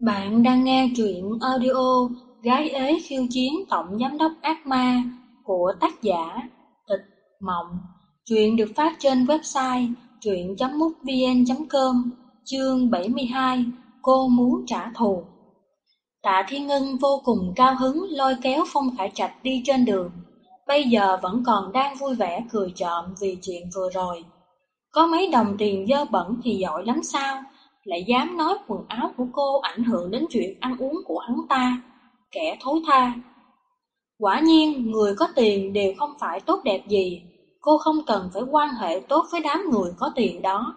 Bạn đang nghe truyện audio Gái ế khiêu chiến tổng giám đốc ác ma của tác giả Tịch Mộng. Truyện được phát trên website truyện.mútvn.com chương 72 Cô muốn trả thù. Tạ Thiên Ngân vô cùng cao hứng lôi kéo Phong Khải Trạch đi trên đường. Bây giờ vẫn còn đang vui vẻ cười trộm vì chuyện vừa rồi. Có mấy đồng tiền dơ bẩn thì giỏi lắm sao? Lại dám nói quần áo của cô ảnh hưởng đến chuyện ăn uống của hắn ta, kẻ thối tha. Quả nhiên, người có tiền đều không phải tốt đẹp gì, cô không cần phải quan hệ tốt với đám người có tiền đó.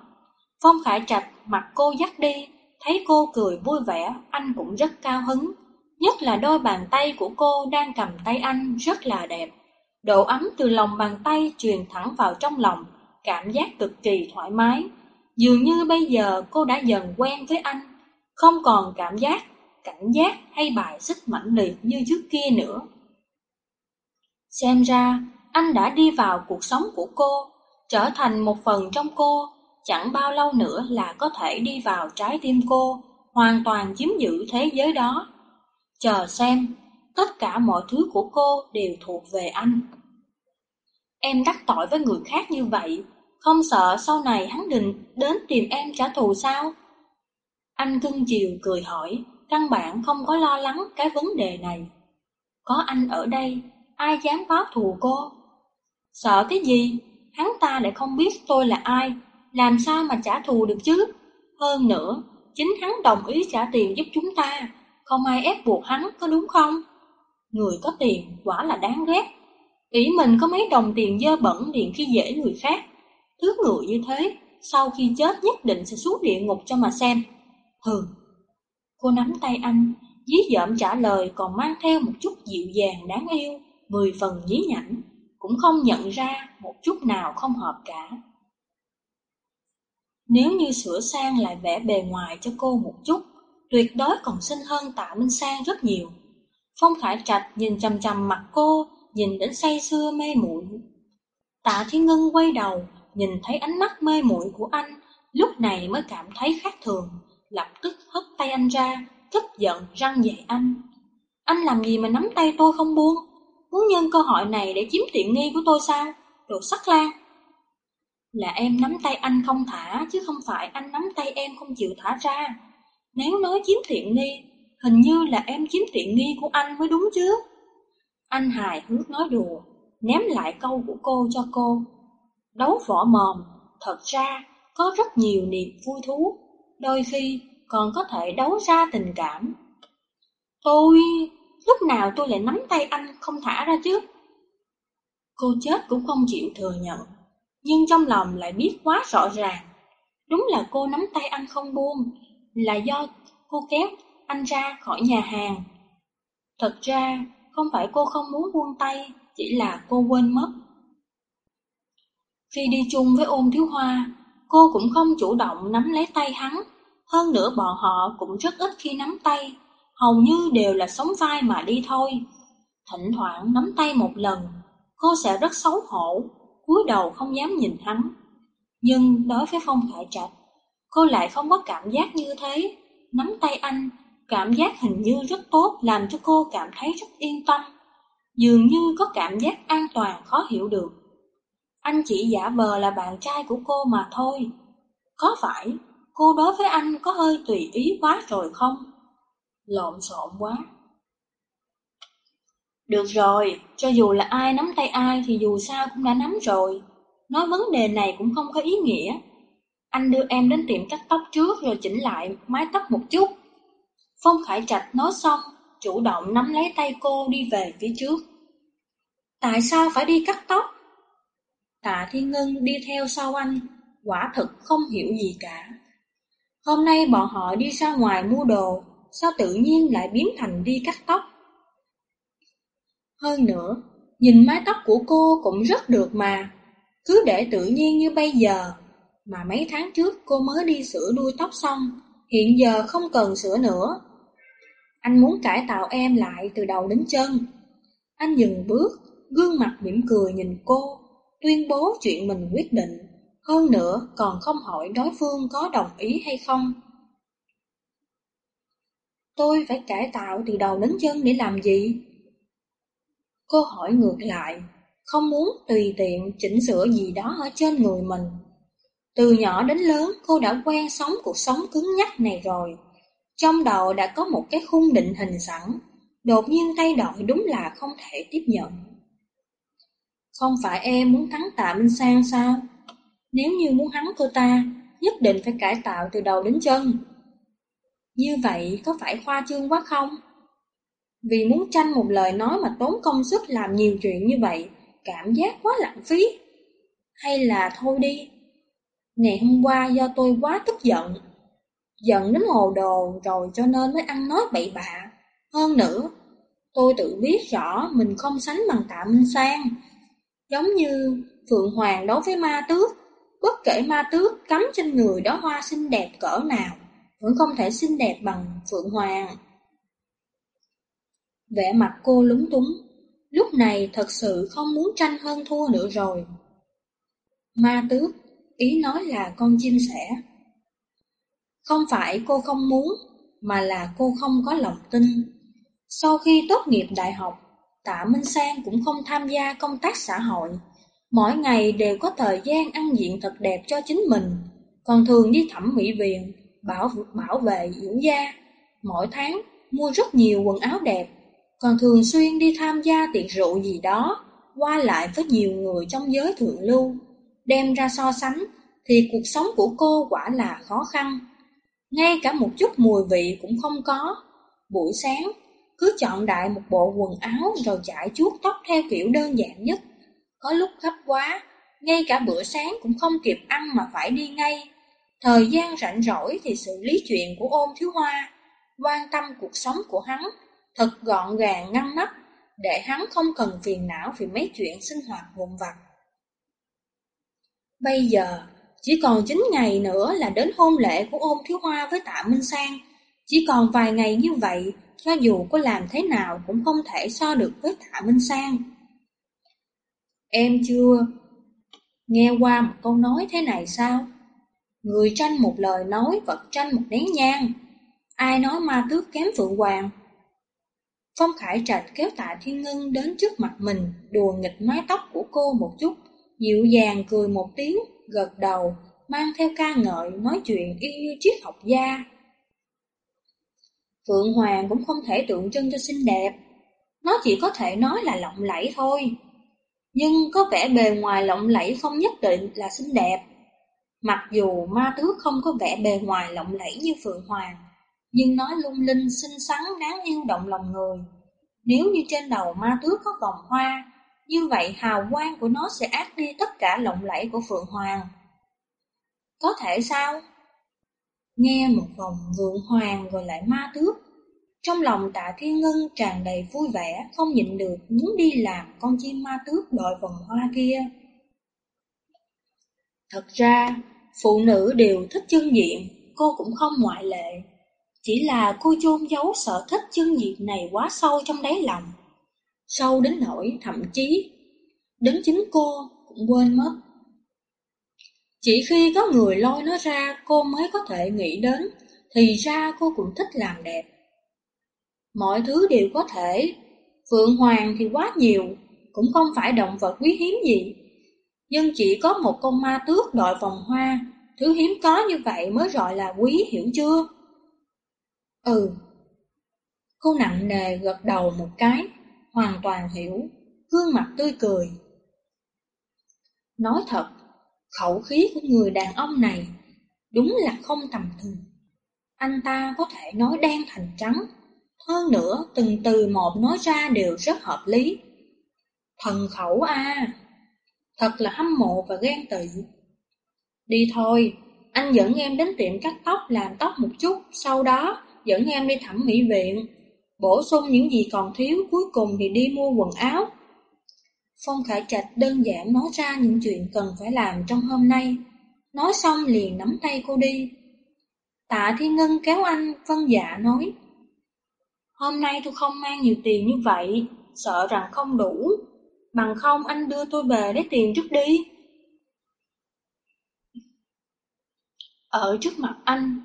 Phong Khải Trạch mặt cô dắt đi, thấy cô cười vui vẻ, anh cũng rất cao hứng. Nhất là đôi bàn tay của cô đang cầm tay anh rất là đẹp. Độ ấm từ lòng bàn tay truyền thẳng vào trong lòng, cảm giác cực kỳ thoải mái. Dường như bây giờ cô đã dần quen với anh, không còn cảm giác, cảnh giác hay bài xích mãnh liệt như trước kia nữa. Xem ra, anh đã đi vào cuộc sống của cô, trở thành một phần trong cô, chẳng bao lâu nữa là có thể đi vào trái tim cô, hoàn toàn chiếm giữ thế giới đó. Chờ xem, tất cả mọi thứ của cô đều thuộc về anh. Em đắc tội với người khác như vậy, không sợ sau này hắn định đến tìm em trả thù sao? Anh cưng chiều cười hỏi, căn bản không có lo lắng cái vấn đề này. Có anh ở đây, ai dám báo thù cô? Sợ cái gì? Hắn ta lại không biết tôi là ai, làm sao mà trả thù được chứ? Hơn nữa, chính hắn đồng ý trả tiền giúp chúng ta, không ai ép buộc hắn có đúng không? Người có tiền quả là đáng ghét. Ý mình có mấy đồng tiền dơ bẩn liền khi dễ người khác. Thứ ngựa như thế, sau khi chết nhất định sẽ xuống địa ngục cho mà xem. Hừ. Cô nắm tay anh, dí dợm trả lời còn mang theo một chút dịu dàng đáng yêu, mười phần nhí nhảnh, cũng không nhận ra một chút nào không hợp cả. Nếu như sửa sang lại vẻ bề ngoài cho cô một chút, tuyệt đối còn xinh hơn tạ Minh Sang rất nhiều. Phong Khải Trạch nhìn chằm chằm mặt cô, nhìn đến say sưa mê muội. Tạ Thiên Ngân quay đầu, nhìn thấy ánh mắt mê muội của anh, lúc này mới cảm thấy khác thường, lập tức hất tay anh ra, tức giận răng dạy anh. Anh làm gì mà nắm tay tôi không buông? Muốn nhân cơ hội này để chiếm tiện nghi của tôi sao? Đồ sắc lan. Là em nắm tay anh không thả, chứ không phải anh nắm tay em không chịu thả ra. Nếu nói chiếm tiện nghi, hình như là em chiếm tiện nghi của anh mới đúng chứ. Anh hài hước nói đùa, ném lại câu của cô cho cô. Đấu võ mồm, thật ra có rất nhiều niềm vui thú, đôi khi còn có thể đấu ra tình cảm. Tôi, lúc nào tôi lại nắm tay anh không thả ra chứ? Cô chết cũng không chịu thừa nhận, nhưng trong lòng lại biết quá rõ ràng. Đúng là cô nắm tay anh không buông, là do cô kéo anh ra khỏi nhà hàng. Thật ra, không phải cô không muốn buông tay, chỉ là cô quên mất. Khi đi chung với ôn thiếu hoa, cô cũng không chủ động nắm lấy tay hắn. Hơn nữa bọn họ cũng rất ít khi nắm tay, hầu như đều là sống vai mà đi thôi. Thỉnh thoảng nắm tay một lần, cô sẽ rất xấu hổ, cúi đầu không dám nhìn hắn. Nhưng đối với Phong Khải Trạch, cô lại không có cảm giác như thế. Nắm tay anh, cảm giác hình như rất tốt làm cho cô cảm thấy rất yên tâm. Dường như có cảm giác an toàn khó hiểu được. Anh chỉ giả vờ là bạn trai của cô mà thôi. Có phải cô đối với anh có hơi tùy ý quá rồi không? Lộn xộn quá. Được rồi, cho dù là ai nắm tay ai thì dù sao cũng đã nắm rồi. Nói vấn đề này cũng không có ý nghĩa. Anh đưa em đến tiệm cắt tóc trước rồi chỉnh lại mái tóc một chút. Phong Khải Trạch nói xong, chủ động nắm lấy tay cô đi về phía trước. Tại sao phải đi cắt tóc? Tạ Thiên Ngân đi theo sau anh, quả thực không hiểu gì cả. Hôm nay bọn họ đi ra ngoài mua đồ, sao tự nhiên lại biến thành đi cắt tóc? Hơn nữa, nhìn mái tóc của cô cũng rất được mà, cứ để tự nhiên như bây giờ, mà mấy tháng trước cô mới đi sửa đuôi tóc xong, hiện giờ không cần sửa nữa. Anh muốn cải tạo em lại từ đầu đến chân. Anh dừng bước, gương mặt mỉm cười nhìn cô, tuyên bố chuyện mình quyết định, hơn nữa còn không hỏi đối phương có đồng ý hay không. Tôi phải cải tạo từ đầu đến chân để làm gì? Cô hỏi ngược lại, không muốn tùy tiện chỉnh sửa gì đó ở trên người mình. Từ nhỏ đến lớn cô đã quen sống cuộc sống cứng nhắc này rồi. Trong đầu đã có một cái khung định hình sẵn, đột nhiên thay đổi đúng là không thể tiếp nhận. Không phải em muốn thắng tạ Minh Sang sao? Nếu như muốn thắng cô ta, nhất định phải cải tạo từ đầu đến chân. Như vậy có phải khoa trương quá không? Vì muốn tranh một lời nói mà tốn công sức làm nhiều chuyện như vậy, cảm giác quá lãng phí. Hay là thôi đi. Ngày hôm qua do tôi quá tức giận, giận đến hồ đồ rồi cho nên mới ăn nói bậy bạ. Hơn nữa, tôi tự biết rõ mình không sánh bằng tạ Minh Sang. Giống như Phượng Hoàng đối với ma tước, bất kể ma tước cắm trên người đó hoa xinh đẹp cỡ nào, vẫn không thể xinh đẹp bằng Phượng Hoàng. Vẻ mặt cô lúng túng, lúc này thật sự không muốn tranh hơn thua nữa rồi. Ma tước, ý nói là con chim sẻ. Không phải cô không muốn, mà là cô không có lòng tin. Sau khi tốt nghiệp đại học, Tạ Minh Sang cũng không tham gia công tác xã hội. Mỗi ngày đều có thời gian ăn diện thật đẹp cho chính mình, còn thường đi thẩm mỹ viện, bảo bảo vệ dưỡng da. Mỗi tháng mua rất nhiều quần áo đẹp, còn thường xuyên đi tham gia tiệc rượu gì đó, qua lại với nhiều người trong giới thượng lưu. Đem ra so sánh, thì cuộc sống của cô quả là khó khăn. Ngay cả một chút mùi vị cũng không có. Buổi sáng, cứ chọn đại một bộ quần áo rồi chải chuốt tóc theo kiểu đơn giản nhất. Có lúc gấp quá, ngay cả bữa sáng cũng không kịp ăn mà phải đi ngay. Thời gian rảnh rỗi thì xử lý chuyện của ôn thiếu hoa, quan tâm cuộc sống của hắn, thật gọn gàng ngăn nắp, để hắn không cần phiền não vì mấy chuyện sinh hoạt vụn vặt. Bây giờ, chỉ còn 9 ngày nữa là đến hôn lễ của ôn thiếu hoa với tạ Minh Sang. Chỉ còn vài ngày như vậy, cho dù có làm thế nào cũng không thể so được với tạ Minh Sang. Em chưa nghe qua một câu nói thế này sao? Người tranh một lời nói, vật tranh một nén nhang. Ai nói ma tước kém Phượng Hoàng? Phong Khải Trạch kéo tạ Thiên Ngân đến trước mặt mình, đùa nghịch mái tóc của cô một chút, dịu dàng cười một tiếng, gật đầu, mang theo ca ngợi, nói chuyện y như triết học gia. Phượng Hoàng cũng không thể tượng trưng cho xinh đẹp, nó chỉ có thể nói là lộng lẫy thôi. Nhưng có vẻ bề ngoài lộng lẫy không nhất định là xinh đẹp. Mặc dù ma tước không có vẻ bề ngoài lộng lẫy như Phượng Hoàng, nhưng nó lung linh, xinh xắn, đáng yêu động lòng người. Nếu như trên đầu ma tước có vòng hoa, như vậy hào quang của nó sẽ át đi tất cả lộng lẫy của Phượng Hoàng. Có thể sao? Nghe một vòng vượng hoàng rồi lại ma tước. Trong lòng tạ thiên ngân tràn đầy vui vẻ, không nhịn được muốn đi làm con chim ma tước đội vòng hoa kia. Thật ra, phụ nữ đều thích chân diện, cô cũng không ngoại lệ. Chỉ là cô chôn giấu sở thích chân diện này quá sâu trong đáy lòng. Sâu đến nỗi thậm chí, đến chính cô cũng quên mất. Chỉ khi có người lôi nó ra cô mới có thể nghĩ đến, thì ra cô cũng thích làm đẹp. Mọi thứ đều có thể, Phượng Hoàng thì quá nhiều, cũng không phải động vật quý hiếm gì. Nhưng chỉ có một con ma tước đội vòng hoa, thứ hiếm có như vậy mới gọi là quý hiểu chưa? Ừ. Cô nặng nề gật đầu một cái, hoàn toàn hiểu, gương mặt tươi cười. Nói thật, khẩu khí của người đàn ông này đúng là không tầm thường. Anh ta có thể nói đen thành trắng, hơn nữa từng từ một nói ra đều rất hợp lý. Thần khẩu a, thật là hâm mộ và ghen tị. Đi thôi, anh dẫn em đến tiệm cắt tóc làm tóc một chút, sau đó dẫn em đi thẩm mỹ viện, bổ sung những gì còn thiếu, cuối cùng thì đi mua quần áo. Phong Khải Trạch đơn giản nói ra những chuyện cần phải làm trong hôm nay, nói xong liền nắm tay cô đi. Tạ Thiên Ngân kéo anh, vân dạ nói, Hôm nay tôi không mang nhiều tiền như vậy, sợ rằng không đủ, bằng không anh đưa tôi về lấy tiền trước đi. Ở trước mặt anh,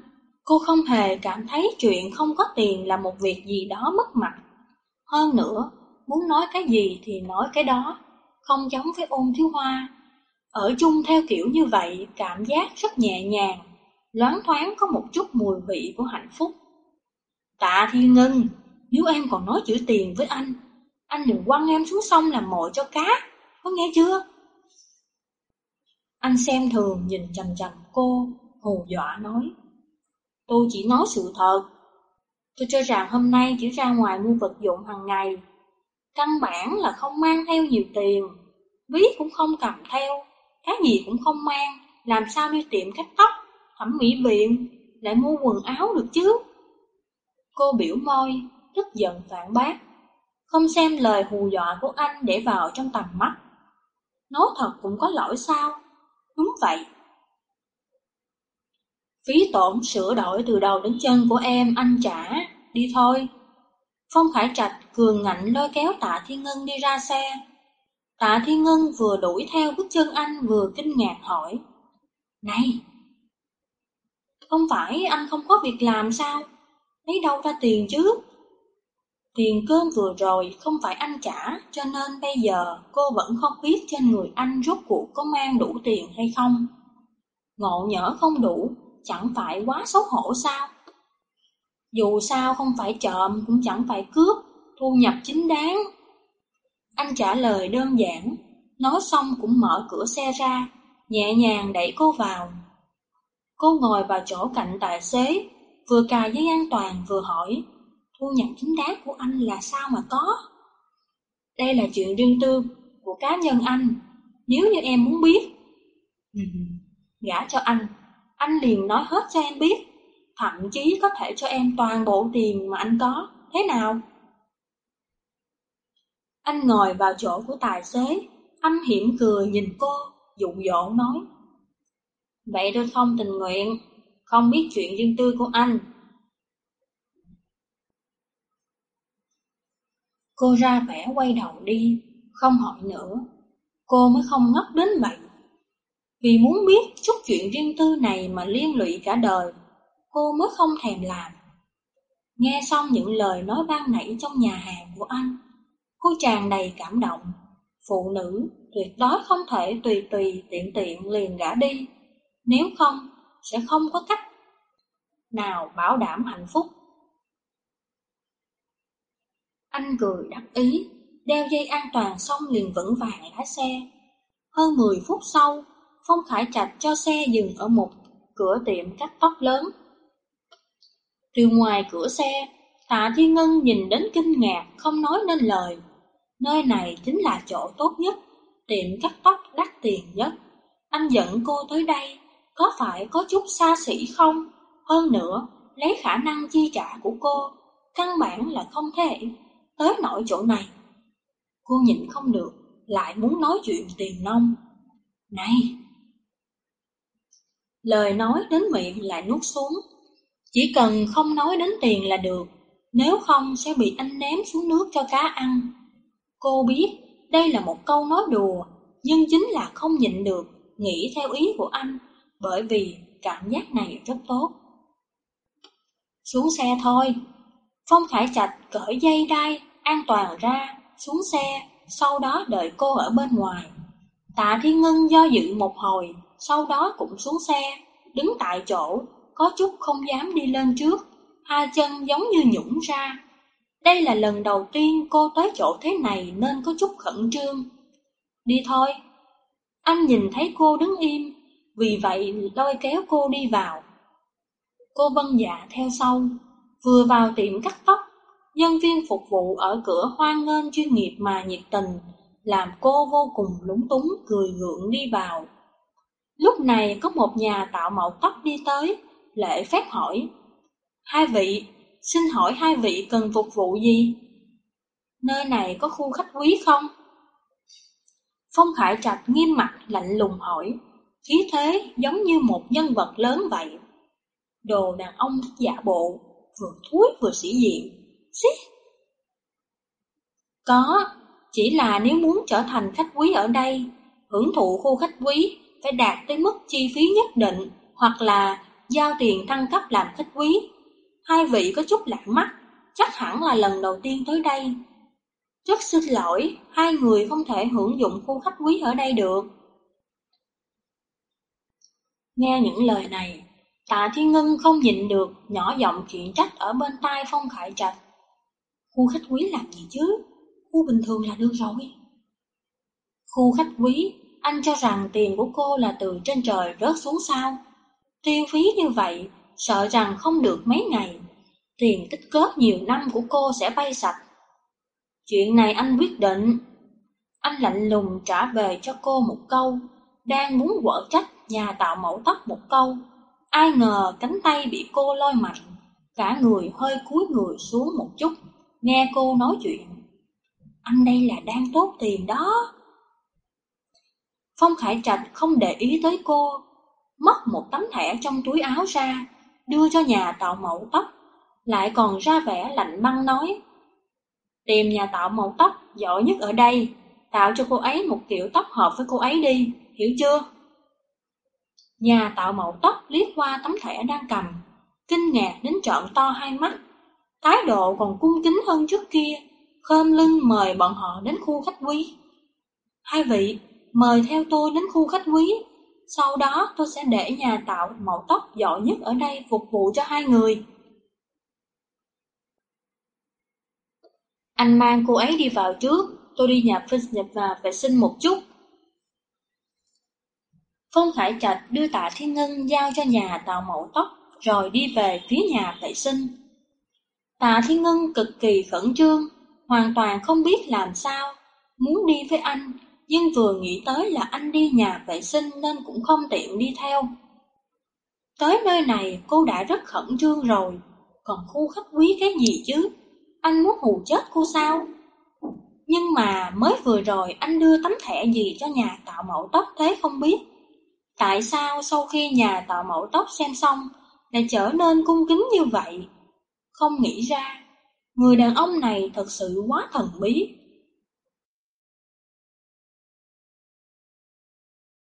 Cô không hề cảm thấy chuyện không có tiền là một việc gì đó mất mặt. Hơn nữa, muốn nói cái gì thì nói cái đó, không giống với ôn thiếu hoa. Ở chung theo kiểu như vậy, cảm giác rất nhẹ nhàng, loáng thoáng có một chút mùi vị của hạnh phúc. Tạ Thiên Ngân, nếu em còn nói chữ tiền với anh, anh đừng quăng em xuống sông làm mồi cho cá, có nghe chưa? Anh xem thường nhìn chầm chầm cô, hù dọa nói. Tôi chỉ nói sự thật. Tôi cho rằng hôm nay chỉ ra ngoài mua vật dụng hàng ngày. Căn bản là không mang theo nhiều tiền, ví cũng không cầm theo, cái gì cũng không mang, làm sao đi tiệm cắt tóc, thẩm mỹ viện, lại mua quần áo được chứ? Cô biểu môi, tức giận phản bác, không xem lời hù dọa của anh để vào trong tầm mắt. Nói thật cũng có lỗi sao? Đúng vậy. Phí tổn sửa đổi từ đầu đến chân của em anh trả, đi thôi. Phong Khải Trạch cường ngạnh lôi kéo Tạ Thiên Ngân đi ra xe. Tạ Thiên Ngân vừa đuổi theo bước chân anh vừa kinh ngạc hỏi. Này! Không phải anh không có việc làm sao? Lấy đâu ra tiền chứ? Tiền cơm vừa rồi không phải anh trả, cho nên bây giờ cô vẫn không biết trên người anh rốt cuộc có mang đủ tiền hay không. Ngộ nhỡ không đủ, chẳng phải quá xấu hổ sao? Dù sao không phải trộm cũng chẳng phải cướp, thu nhập chính đáng. Anh trả lời đơn giản, nói xong cũng mở cửa xe ra, nhẹ nhàng đẩy cô vào. Cô ngồi vào chỗ cạnh tài xế, vừa cài dây an toàn vừa hỏi, thu nhập chính đáng của anh là sao mà có? Đây là chuyện riêng tư của cá nhân anh, nếu như em muốn biết. Ừ, gả cho anh, anh liền nói hết cho em biết, thậm chí có thể cho em toàn bộ tiền mà anh có, thế nào? Anh ngồi vào chỗ của tài xế, anh hiểm cười nhìn cô, dụ dỗ nói. Vậy tôi không tình nguyện, không biết chuyện riêng tư của anh. Cô ra vẻ quay đầu đi, không hỏi nữa. Cô mới không ngất đến vậy. Vì muốn biết chút chuyện riêng tư này mà liên lụy cả đời, cô mới không thèm làm. Nghe xong những lời nói ban nãy trong nhà hàng của anh, cô tràn đầy cảm động. Phụ nữ tuyệt đối không thể tùy tùy tiện tiện liền gã đi, nếu không sẽ không có cách nào bảo đảm hạnh phúc. Anh cười đắc ý, đeo dây an toàn xong liền vững vàng lái xe. Hơn 10 phút sau, Phong Khải Trạch cho xe dừng ở một cửa tiệm cắt tóc lớn. Từ ngoài cửa xe, Tạ Thiên Ngân nhìn đến kinh ngạc, không nói nên lời. Nơi này chính là chỗ tốt nhất, tiệm cắt tóc đắt tiền nhất. Anh dẫn cô tới đây, có phải có chút xa xỉ không? Hơn nữa, lấy khả năng chi trả của cô, căn bản là không thể tới nổi chỗ này. Cô nhịn không được, lại muốn nói chuyện tiền nông. Này! Lời nói đến miệng lại nuốt xuống. Chỉ cần không nói đến tiền là được, nếu không sẽ bị anh ném xuống nước cho cá ăn. Cô biết đây là một câu nói đùa, nhưng chính là không nhịn được, nghĩ theo ý của anh, bởi vì cảm giác này rất tốt. Xuống xe thôi. Phong Khải Trạch cởi dây đai, an toàn ra, xuống xe, sau đó đợi cô ở bên ngoài. Tạ Thiên Ngân do dự một hồi, sau đó cũng xuống xe, đứng tại chỗ, có chút không dám đi lên trước, hai chân giống như nhũng ra. Đây là lần đầu tiên cô tới chỗ thế này nên có chút khẩn trương. Đi thôi. Anh nhìn thấy cô đứng im, vì vậy lôi kéo cô đi vào. Cô vân dạ theo sau, vừa vào tiệm cắt tóc, nhân viên phục vụ ở cửa hoan nghênh chuyên nghiệp mà nhiệt tình, làm cô vô cùng lúng túng cười gượng đi vào. Lúc này có một nhà tạo mẫu tóc đi tới, lễ phép hỏi. Hai vị, xin hỏi hai vị cần phục vụ gì? Nơi này có khu khách quý không? Phong Khải Trạch nghiêm mặt lạnh lùng hỏi, khí thế giống như một nhân vật lớn vậy. Đồ đàn ông giả bộ, vừa thúi vừa sĩ diện. Xí! Có, chỉ là nếu muốn trở thành khách quý ở đây, hưởng thụ khu khách quý phải đạt tới mức chi phí nhất định hoặc là giao tiền thăng cấp làm khách quý. Hai vị có chút lạ mắt, chắc hẳn là lần đầu tiên tới đây. Rất xin lỗi, hai người không thể hưởng dụng khu khách quý ở đây được. Nghe những lời này, tạ thiên ngân không nhịn được, nhỏ giọng chuyện trách ở bên tai phong khải trạch. Khu khách quý làm gì chứ? Khu bình thường là được rồi. Khu khách quý, anh cho rằng tiền của cô là từ trên trời rớt xuống sao? Tiêu phí như vậy, sợ rằng không được mấy ngày, tiền tích góp nhiều năm của cô sẽ bay sạch. Chuyện này anh quyết định. Anh lạnh lùng trả về cho cô một câu, đang muốn quở trách nhà tạo mẫu tóc một câu. Ai ngờ cánh tay bị cô lôi mạnh, cả người hơi cúi người xuống một chút, nghe cô nói chuyện. Anh đây là đang tốt tiền đó. Phong Khải Trạch không để ý tới cô, móc một tấm thẻ trong túi áo ra, đưa cho nhà tạo mẫu tóc, lại còn ra vẻ lạnh băng nói. Tìm nhà tạo mẫu tóc giỏi nhất ở đây, tạo cho cô ấy một kiểu tóc hợp với cô ấy đi, hiểu chưa? Nhà tạo mẫu tóc liếc qua tấm thẻ đang cầm, kinh ngạc đến trợn to hai mắt, thái độ còn cung kính hơn trước kia, khom lưng mời bọn họ đến khu khách quý. Hai vị, mời theo tôi đến khu khách quý, sau đó tôi sẽ để nhà tạo mẫu tóc giỏi nhất ở đây phục vụ cho hai người. Anh mang cô ấy đi vào trước, tôi đi nhà phinh nhập vào vệ sinh một chút. Phong Khải Trạch đưa tạ Thiên Ngân giao cho nhà tạo mẫu tóc, rồi đi về phía nhà vệ sinh. Tạ Thiên Ngân cực kỳ khẩn trương, hoàn toàn không biết làm sao, muốn đi với anh, nhưng vừa nghĩ tới là anh đi nhà vệ sinh nên cũng không tiện đi theo. Tới nơi này cô đã rất khẩn trương rồi, còn khu khách quý cái gì chứ? Anh muốn hù chết cô sao? Nhưng mà mới vừa rồi anh đưa tấm thẻ gì cho nhà tạo mẫu tóc thế không biết. Tại sao sau khi nhà tạo mẫu tóc xem xong lại trở nên cung kính như vậy? Không nghĩ ra, người đàn ông này thật sự quá thần bí.